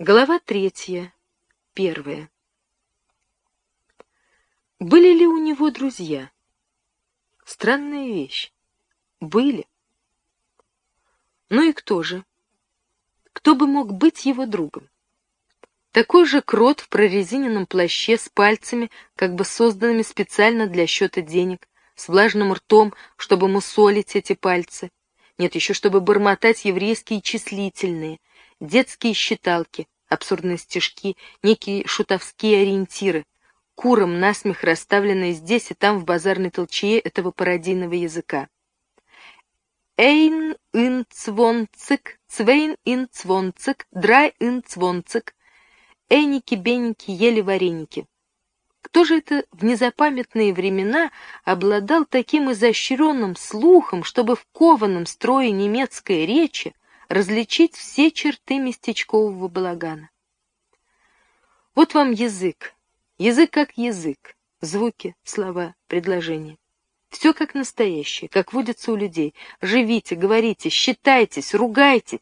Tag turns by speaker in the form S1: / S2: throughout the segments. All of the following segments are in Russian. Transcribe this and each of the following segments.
S1: Глава третья. Первая. Были ли у него друзья? Странная вещь. Были. Ну и кто же? Кто бы мог быть его другом? Такой же крот в прорезиненном плаще с пальцами, как бы созданными специально для счета денег, с влажным ртом, чтобы мусолить эти пальцы. Нет, еще чтобы бормотать еврейские числительные, детские считалки, абсурдные стишки, некие шутовские ориентиры, куром насмех расставленные здесь и там в базарной толчее этого пародийного языка. Эйн ин цвонцик, цвейн ин цвонцик, драй ин цвонцик, эники-беники ели вареники. Кто же это в незапамятные времена обладал таким изощренным слухом, чтобы в кованом строе немецкой речи различить все черты местечкового балагана. Вот вам язык. Язык как язык. Звуки, слова, предложения. Все как настоящее, как водится у людей. Живите, говорите, считайтесь, ругайтесь.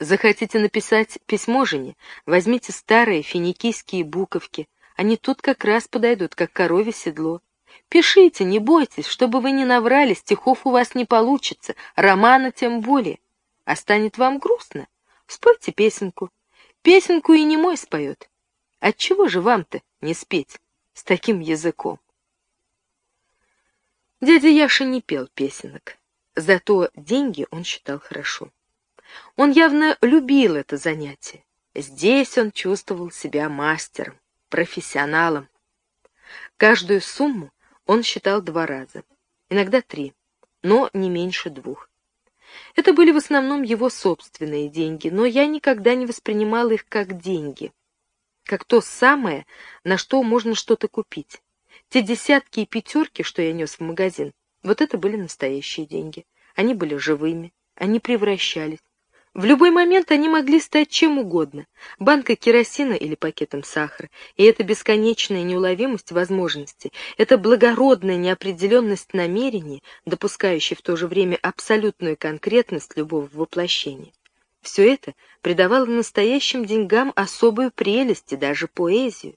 S1: Захотите написать письмо жене? Возьмите старые финикийские буковки. Они тут как раз подойдут, как корове седло. Пишите, не бойтесь, чтобы вы не наврали, стихов у вас не получится, романа тем более. А станет вам грустно? Спойте песенку. Песенку и не мой споет. Отчего же вам-то не спеть с таким языком? Дядя Яша не пел песенок, зато деньги он считал хорошо. Он явно любил это занятие. Здесь он чувствовал себя мастером, профессионалом. Каждую сумму он считал два раза, иногда три, но не меньше двух. Это были в основном его собственные деньги, но я никогда не воспринимала их как деньги, как то самое, на что можно что-то купить. Те десятки и пятерки, что я нес в магазин, вот это были настоящие деньги. Они были живыми, они превращались. В любой момент они могли стать чем угодно — банкой керосина или пакетом сахара, и эта бесконечная неуловимость возможностей, эта благородная неопределенность намерений, допускающая в то же время абсолютную конкретность любого воплощения. Все это придавало настоящим деньгам особую прелесть и даже поэзию.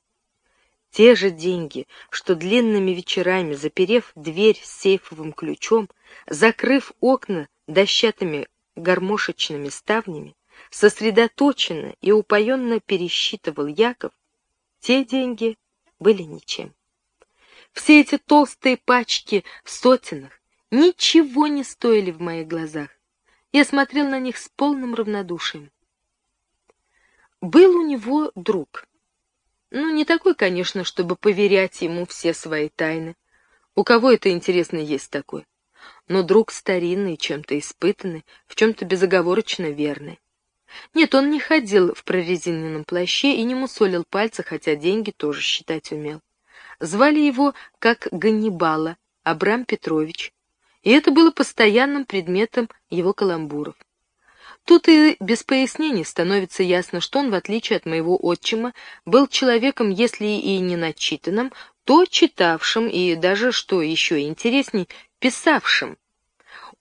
S1: Те же деньги, что длинными вечерами, заперев дверь с сейфовым ключом, закрыв окна дощатыми гармошечными ставнями, сосредоточенно и упоенно пересчитывал Яков, те деньги были ничем. Все эти толстые пачки в сотенах ничего не стоили в моих глазах. Я смотрел на них с полным равнодушием. Был у него друг. Ну, не такой, конечно, чтобы поверять ему все свои тайны. У кого это, интересно, есть такой? Но друг старинный, чем-то испытанный, в чем-то безоговорочно верный. Нет, он не ходил в прорезиненном плаще и не мусолил пальцы, хотя деньги тоже считать умел. Звали его, как Ганнибала, Абрам Петрович, и это было постоянным предметом его каламбуров. Тут и без пояснений становится ясно, что он, в отличие от моего отчима, был человеком, если и не начитанным, то читавшим и даже, что еще интересней, писавшим.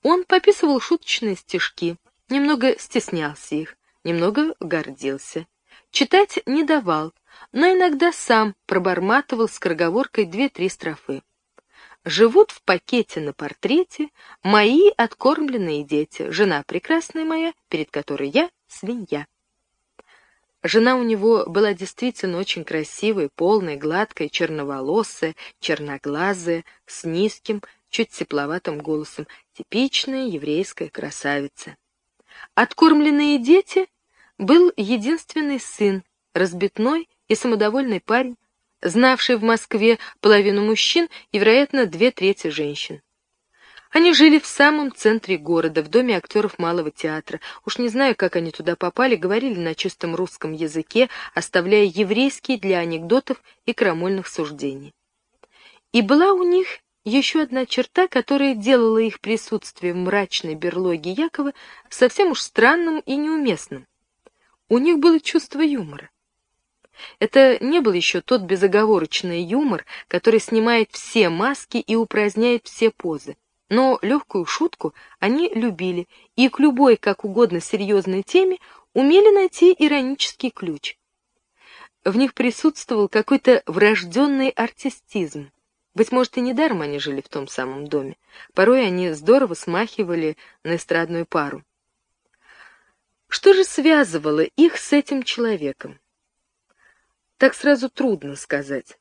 S1: Он пописывал шуточные стишки, немного стеснялся их, немного гордился. Читать не давал, но иногда сам проборматывал скороговоркой две-три строфы. Живут в пакете на портрете мои откормленные дети, жена прекрасная моя, перед которой я свинья. Жена у него была действительно очень красивой, полной, гладкой, черноволосая, черноглазая, с низким, чуть тепловатым голосом, типичная еврейская красавица. Откормленные дети был единственный сын, разбитной и самодовольный парень, знавший в Москве половину мужчин и, вероятно, две трети женщин. Они жили в самом центре города, в доме актеров Малого театра. Уж не знаю, как они туда попали, говорили на чистом русском языке, оставляя еврейские для анекдотов и крамольных суждений. И была у них еще одна черта, которая делала их присутствие в мрачной берлоге Якова совсем уж странным и неуместным. У них было чувство юмора. Это не был еще тот безоговорочный юмор, который снимает все маски и упраздняет все позы. Но легкую шутку они любили, и к любой как угодно серьезной теме умели найти иронический ключ. В них присутствовал какой-то врожденный артистизм. Быть может, и недаром они жили в том самом доме. Порой они здорово смахивали на эстрадную пару. Что же связывало их с этим человеком? Так сразу трудно сказать.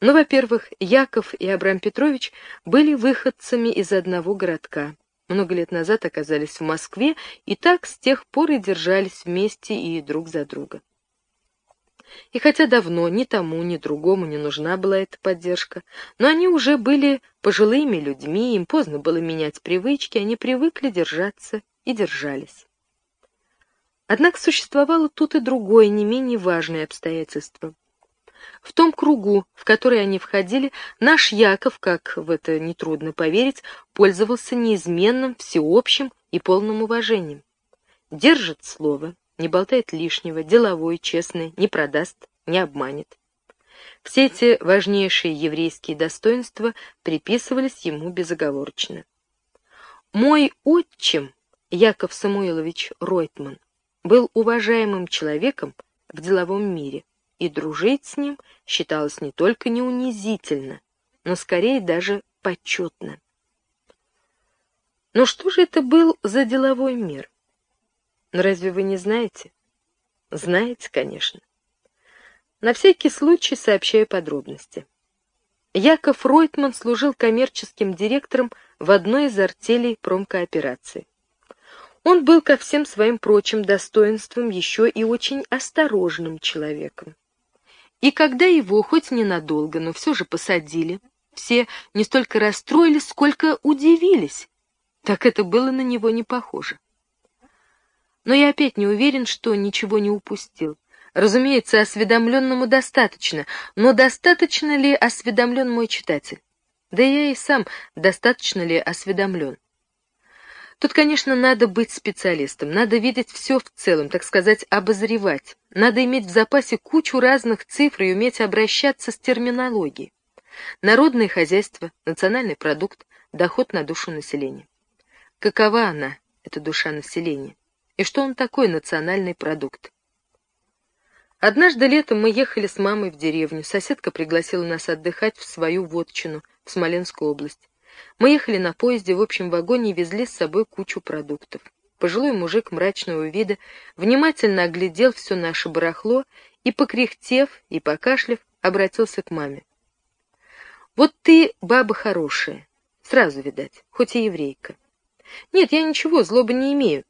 S1: Но, ну, во-первых, Яков и Абрам Петрович были выходцами из одного городка. Много лет назад оказались в Москве и так с тех пор и держались вместе и друг за друга. И хотя давно ни тому, ни другому не нужна была эта поддержка, но они уже были пожилыми людьми, им поздно было менять привычки, они привыкли держаться и держались. Однако существовало тут и другое, не менее важное обстоятельство — в том кругу, в который они входили, наш Яков, как в это нетрудно поверить, пользовался неизменным, всеобщим и полным уважением. Держит слово, не болтает лишнего, деловой, честный, не продаст, не обманет. Все эти важнейшие еврейские достоинства приписывались ему безоговорочно. Мой отчим, Яков Самуилович Ройтман, был уважаемым человеком в деловом мире и дружить с ним считалось не только не унизительно, но скорее даже почетно. Но что же это был за деловой мир? Но разве вы не знаете? Знаете, конечно. На всякий случай сообщаю подробности. Яков Ройтман служил коммерческим директором в одной из артелей промкооперации. Он был ко всем своим прочим достоинствам еще и очень осторожным человеком. И когда его, хоть ненадолго, но все же посадили, все не столько расстроились, сколько удивились. Так это было на него не похоже. Но я опять не уверен, что ничего не упустил. Разумеется, осведомленному достаточно, но достаточно ли осведомлен мой читатель? Да я и сам достаточно ли осведомлен? Тут, конечно, надо быть специалистом, надо видеть все в целом, так сказать, обозревать. Надо иметь в запасе кучу разных цифр и уметь обращаться с терминологией. Народное хозяйство, национальный продукт, доход на душу населения. Какова она, эта душа населения? И что он такой национальный продукт? Однажды летом мы ехали с мамой в деревню. Соседка пригласила нас отдыхать в свою вотчину, в Смоленскую область. Мы ехали на поезде в общем вагоне и везли с собой кучу продуктов. Пожилой мужик мрачного вида внимательно оглядел все наше барахло и, покряхтев и покашлив, обратился к маме. «Вот ты баба хорошая, сразу видать, хоть и еврейка. Нет, я ничего, злобы не имею.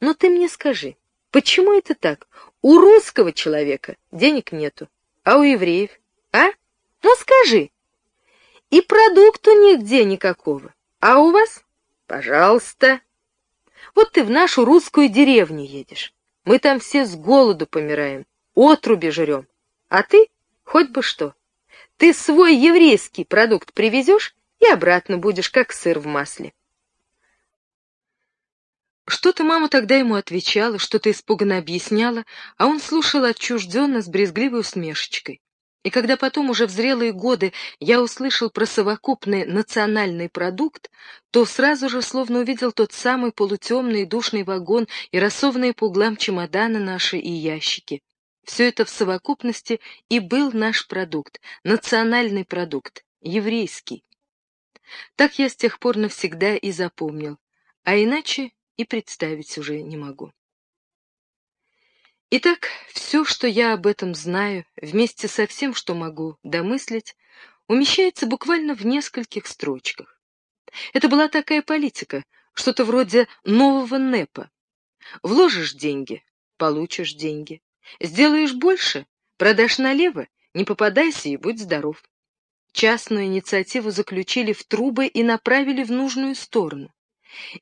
S1: Но ты мне скажи, почему это так? У русского человека денег нету, а у евреев? А? Ну скажи!» И продукту нигде никакого. А у вас? Пожалуйста. Вот ты в нашу русскую деревню едешь. Мы там все с голоду помираем, отруби жрем. А ты хоть бы что. Ты свой еврейский продукт привезешь и обратно будешь, как сыр в масле. Что-то мама тогда ему отвечала, что-то испуганно объясняла, а он слушал отчужденно с брезгливой усмешечкой. И когда потом, уже в зрелые годы, я услышал про совокупный национальный продукт, то сразу же словно увидел тот самый полутемный душный вагон и рассованные по углам чемоданы наши и ящики. Все это в совокупности и был наш продукт, национальный продукт, еврейский. Так я с тех пор навсегда и запомнил, а иначе и представить уже не могу. Итак, все, что я об этом знаю, вместе со всем, что могу домыслить, умещается буквально в нескольких строчках. Это была такая политика, что-то вроде нового НЭПа. Вложишь деньги — получишь деньги. Сделаешь больше — продашь налево, не попадайся и будь здоров. Частную инициативу заключили в трубы и направили в нужную сторону.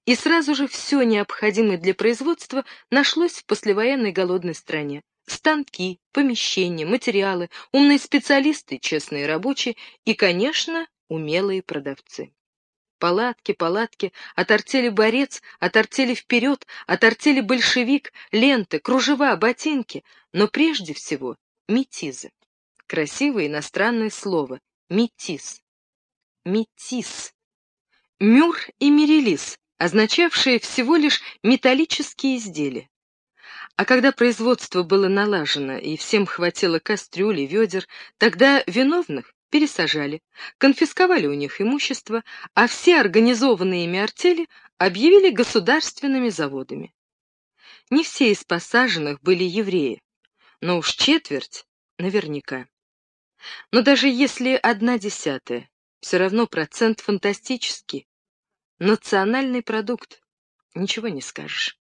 S1: И сразу же все необходимое для производства нашлось в послевоенной голодной стране. Станки, помещения, материалы, умные специалисты, честные рабочие и, конечно, умелые продавцы. Палатки, палатки, от артели борец, от артели вперед, от артели большевик, ленты, кружева, ботинки, но прежде всего метизы. Красивое иностранное слово — метис. Метис. Мюр и Мирелис, означавшие всего лишь металлические изделия. А когда производство было налажено и всем хватило кастрюли, ведер, тогда виновных пересажали, конфисковали у них имущество, а все организованные ими артели объявили государственными заводами. Не все из посаженных были евреи, но уж четверть наверняка. Но даже если одна десятая, все равно процент фантастический. Национальный продукт, ничего не скажешь.